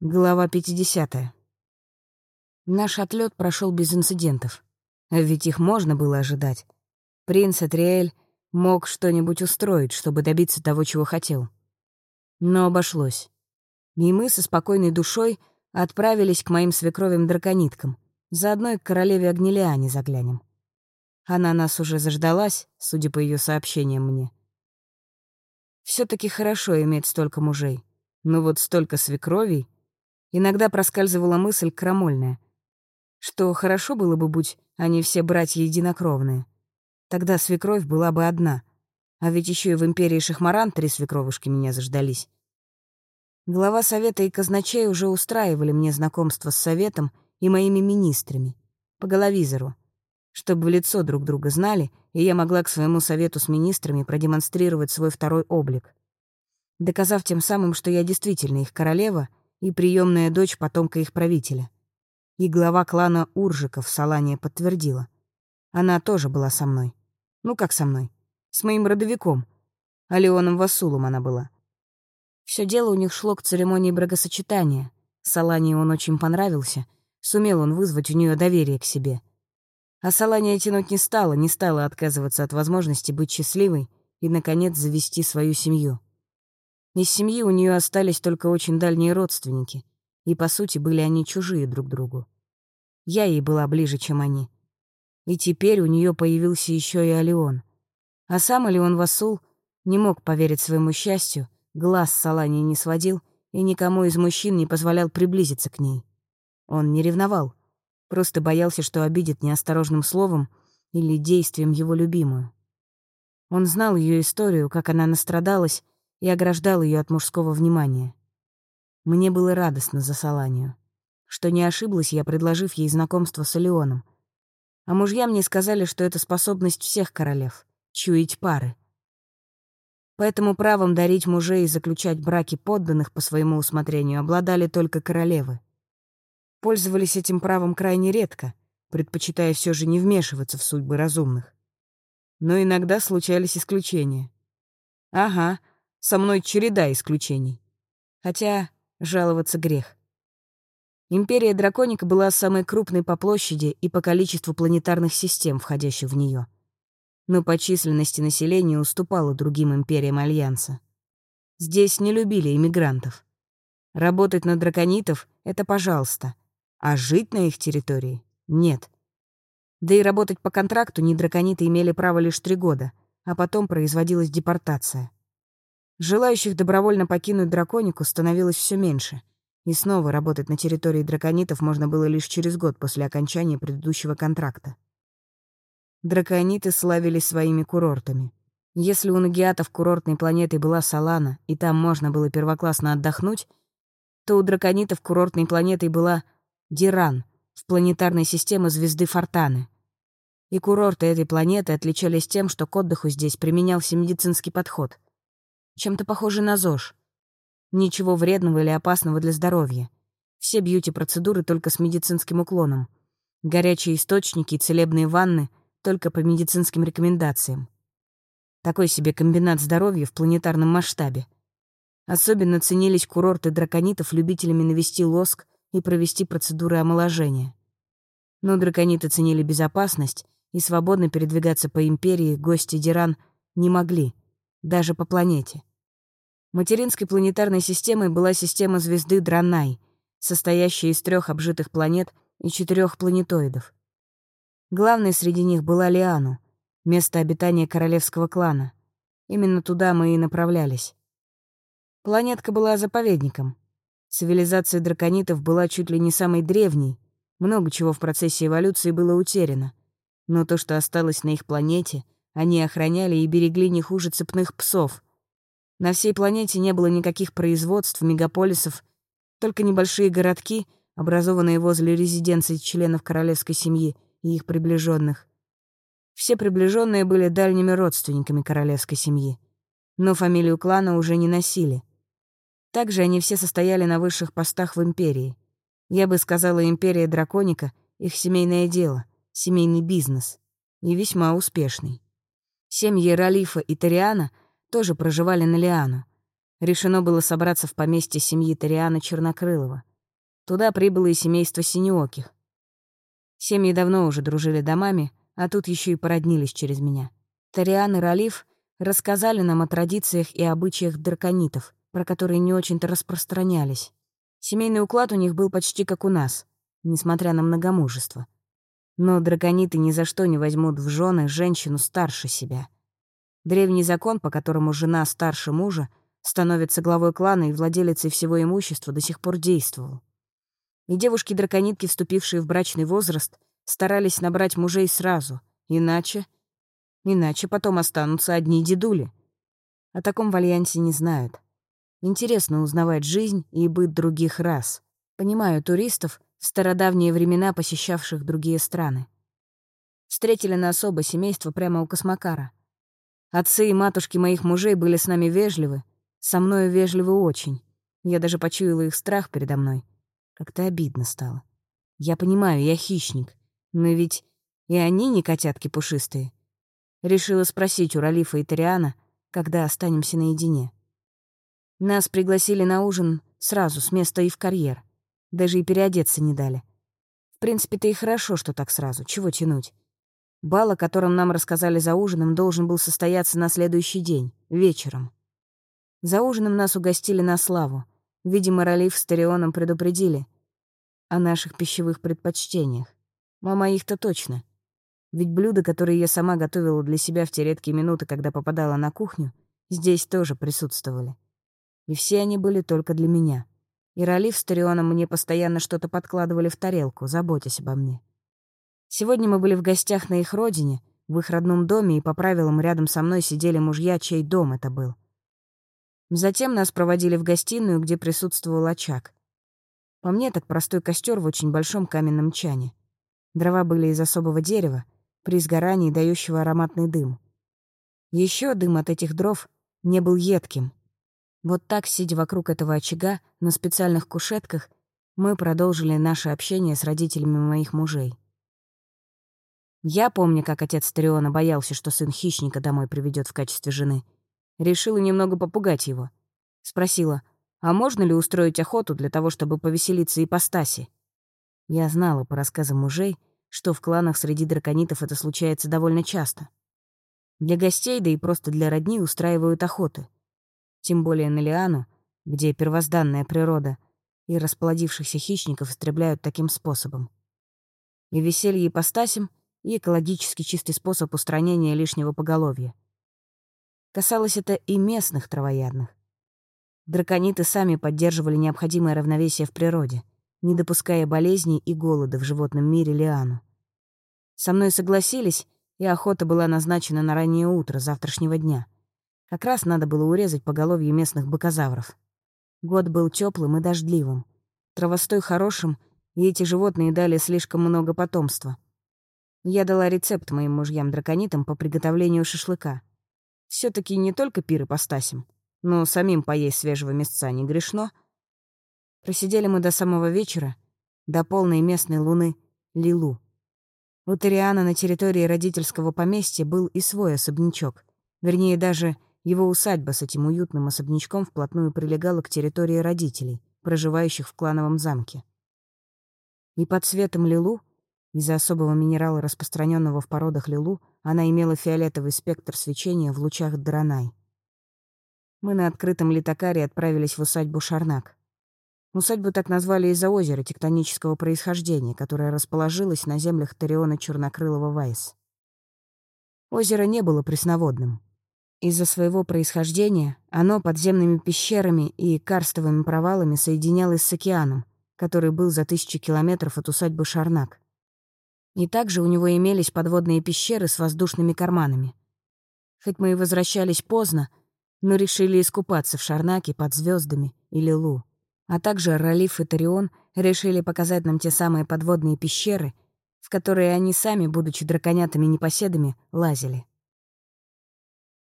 Глава 50. Наш отлет прошел без инцидентов. Ведь их можно было ожидать. Принц Атриэль мог что-нибудь устроить, чтобы добиться того, чего хотел. Но обошлось. И мы со спокойной душой отправились к моим свекровям-дракониткам, заодно и к королеве Агнелиане заглянем. Она нас уже заждалась, судя по ее сообщениям мне. все таки хорошо иметь столько мужей, но вот столько свекровей — Иногда проскальзывала мысль крамольная, что хорошо было бы, будь они все братья единокровные. Тогда свекровь была бы одна, а ведь еще и в империи Шахмаран три свекровушки меня заждались. Глава совета и казначей уже устраивали мне знакомство с советом и моими министрами, по головизору, чтобы в лицо друг друга знали, и я могла к своему совету с министрами продемонстрировать свой второй облик, доказав тем самым, что я действительно их королева и приемная дочь потомка их правителя. И глава клана Уржиков Салания подтвердила. Она тоже была со мной. Ну как со мной? С моим родовиком. Алеоном Васулом она была. Все дело у них шло к церемонии бракосочетания. Салании он очень понравился. Сумел он вызвать у нее доверие к себе. А Салания тянуть не стала, не стала отказываться от возможности быть счастливой и, наконец, завести свою семью. Из семьи у нее остались только очень дальние родственники, и, по сути, были они чужие друг другу. Я ей была ближе, чем они. И теперь у нее появился еще и Алион. А сам Алион Васул не мог поверить своему счастью, глаз с Салани не сводил и никому из мужчин не позволял приблизиться к ней. Он не ревновал, просто боялся, что обидит неосторожным словом или действием его любимую. Он знал ее историю, как она настрадалась и ограждал ее от мужского внимания. Мне было радостно за Саланию, что не ошиблась я, предложив ей знакомство с Алионом. А мужья мне сказали, что это способность всех королев — чуять пары. Поэтому правом дарить мужей и заключать браки подданных по своему усмотрению обладали только королевы. Пользовались этим правом крайне редко, предпочитая все же не вмешиваться в судьбы разумных. Но иногда случались исключения. Ага, со мной череда исключений. Хотя жаловаться грех. Империя Драконика была самой крупной по площади и по количеству планетарных систем, входящих в нее. Но по численности населения уступала другим империям Альянса. Здесь не любили иммигрантов. Работать на драконитов — это пожалуйста, а жить на их территории — нет. Да и работать по контракту не дракониты имели право лишь три года, а потом производилась депортация. Желающих добровольно покинуть драконику становилось все меньше, и снова работать на территории драконитов можно было лишь через год после окончания предыдущего контракта. Дракониты славились своими курортами. Если у нагиатов курортной планетой была Салана, и там можно было первоклассно отдохнуть, то у драконитов курортной планетой была Диран в планетарной системе звезды Фортаны. И курорты этой планеты отличались тем, что к отдыху здесь применялся медицинский подход — чем-то похожий на ЗОЖ. Ничего вредного или опасного для здоровья. Все бьюти-процедуры только с медицинским уклоном. Горячие источники и целебные ванны только по медицинским рекомендациям. Такой себе комбинат здоровья в планетарном масштабе. Особенно ценились курорты драконитов любителями навести лоск и провести процедуры омоложения. Но дракониты ценили безопасность, и свободно передвигаться по империи гости Диран не могли, даже по планете. Материнской планетарной системой была система звезды Дранай, состоящая из трех обжитых планет и четырех планетоидов. Главной среди них была Лиану, место обитания королевского клана. Именно туда мы и направлялись. Планетка была заповедником. Цивилизация драконитов была чуть ли не самой древней, много чего в процессе эволюции было утеряно. Но то, что осталось на их планете, они охраняли и берегли не хуже цепных псов — на всей планете не было никаких производств, мегаполисов, только небольшие городки, образованные возле резиденций членов королевской семьи и их приближенных. Все приближенные были дальними родственниками королевской семьи, но фамилию клана уже не носили. Также они все состояли на высших постах в империи. Я бы сказала, империя Драконика — их семейное дело, семейный бизнес, и весьма успешный. Семьи Ралифа и Тариана — тоже проживали на Лиану. Решено было собраться в поместье семьи Тариана Чернокрылова, Туда прибыло и семейство Синеоких. Семьи давно уже дружили домами, а тут еще и породнились через меня. Тариан и Ралиф рассказали нам о традициях и обычаях драконитов, про которые не очень-то распространялись. Семейный уклад у них был почти как у нас, несмотря на многомужество. Но дракониты ни за что не возьмут в жены женщину старше себя. Древний закон, по которому жена старше мужа становится главой клана и владелицей всего имущества, до сих пор действовал. И девушки-драконитки, вступившие в брачный возраст, старались набрать мужей сразу, иначе... Иначе потом останутся одни дедули. О таком вальянсе не знают. Интересно узнавать жизнь и быт других рас. Понимаю туристов, в стародавние времена посещавших другие страны. Встретили нас оба семейства прямо у Космокара. Отцы и матушки моих мужей были с нами вежливы, со мною вежливы очень. Я даже почуяла их страх передо мной. Как-то обидно стало. Я понимаю, я хищник, но ведь и они не котятки пушистые. Решила спросить у Ралифа и Ториана, когда останемся наедине. Нас пригласили на ужин сразу, с места и в карьер. Даже и переодеться не дали. В принципе-то и хорошо, что так сразу. Чего тянуть? Бал, о котором нам рассказали за ужином, должен был состояться на следующий день, вечером. За ужином нас угостили на славу. Видимо, Ралиф с Тарионом предупредили о наших пищевых предпочтениях. А моих-то точно. Ведь блюда, которые я сама готовила для себя в те редкие минуты, когда попадала на кухню, здесь тоже присутствовали. И все они были только для меня. И Ралиф с Тарионом мне постоянно что-то подкладывали в тарелку, заботясь обо мне. Сегодня мы были в гостях на их родине, в их родном доме, и по правилам рядом со мной сидели мужья, чей дом это был. Затем нас проводили в гостиную, где присутствовал очаг. По мне, так простой костер в очень большом каменном чане. Дрова были из особого дерева, при сгорании дающего ароматный дым. Еще дым от этих дров не был едким, вот так, сидя вокруг этого очага, на специальных кушетках, мы продолжили наше общение с родителями моих мужей. Я помню, как отец Тариона боялся, что сын хищника домой приведет в качестве жены. Решила немного попугать его. Спросила, а можно ли устроить охоту для того, чтобы повеселиться ипостаси? Я знала по рассказам мужей, что в кланах среди драконитов это случается довольно часто. Для гостей, да и просто для родни устраивают охоты — тем более на Лиану, где первозданная природа и расплодившихся хищников истребляют таким способом. И веселье ипостасем, и экологически чистый способ устранения лишнего поголовья. Касалось это и местных травоядных. Дракониты сами поддерживали необходимое равновесие в природе, не допуская болезней и голода в животном мире Лиану. Со мной согласились, и охота была назначена на раннее утро завтрашнего дня — как раз надо было урезать поголовье местных бокозавров. Год был теплым и дождливым. Травостой хорошим, и эти животные дали слишком много потомства. Я дала рецепт моим мужьям-драконитам по приготовлению шашлыка. все таки не только пир ипостасим, но самим поесть свежего мясца не грешно. Просидели мы до самого вечера, до полной местной луны Лилу. У Ториана на территории родительского поместья был и свой особнячок. Вернее, даже его усадьба с этим уютным особнячком вплотную прилегала к территории родителей, проживающих в клановом замке. И под цветом лилу, из-за особого минерала, распространенного в породах лилу, она имела фиолетовый спектр свечения в лучах Дранай. Мы на открытом литакаре отправились в усадьбу Шарнак. Усадьбу так назвали из-за озера тектонического происхождения, которое расположилось на землях Тариона Чернокрылого Вайс. Озеро не было пресноводным. Из-за своего происхождения оно подземными пещерами и карстовыми провалами соединялось с океаном, который был за тысячи километров от усадьбы Шарнак. И также у него имелись подводные пещеры с воздушными карманами. Хоть мы и возвращались поздно, но решили искупаться в Шарнаке под звездами или Лу. А также Ралиф и Тарион решили показать нам те самые подводные пещеры, в которые они сами, будучи драконятами-непоседами, лазили.